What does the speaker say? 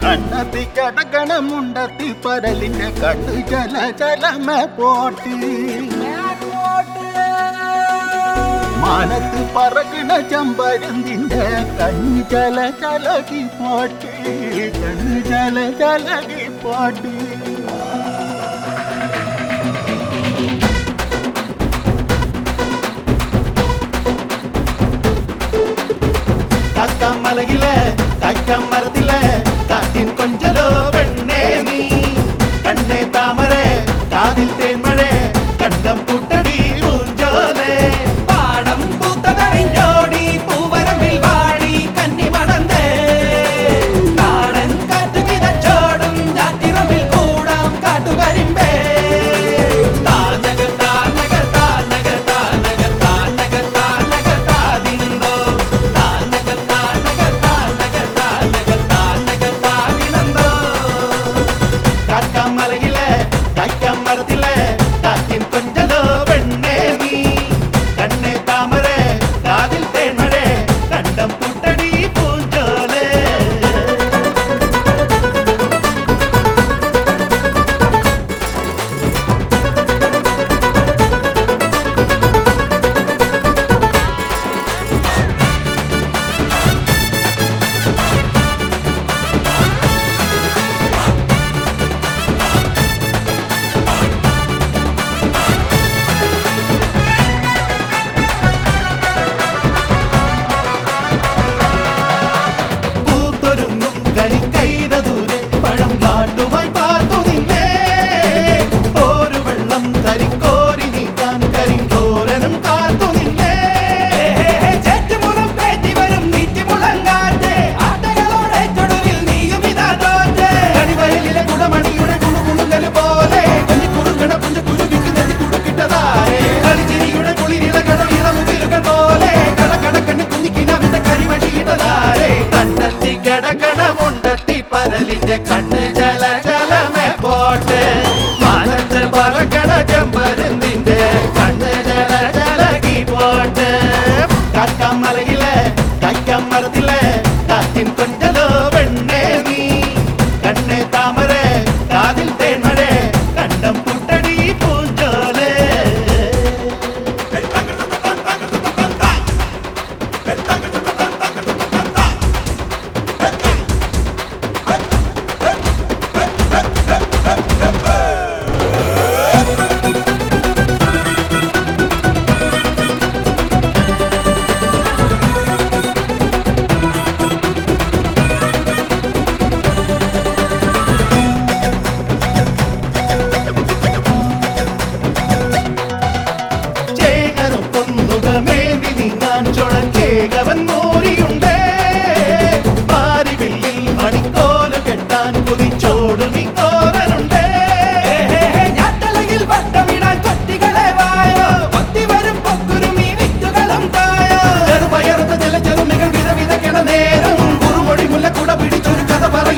கண்ணத்தி கடகண முண்டத்தி பரலிக்க கண்ணு ஜல ஜலம போட்டு. மனத்து பறகுன சம்பருந்திந்த கண்ணு ஜல ஜலகி போட்டு. கண்ணு ஜல ஜலகி போட்டு. தாத்தா மலகில தாய்க்கா மரத்தில தாத்தின் கொஞ்சலோ பெண்ணே நீ. கண்ணே தாமரை காதில் தேன் Martín deck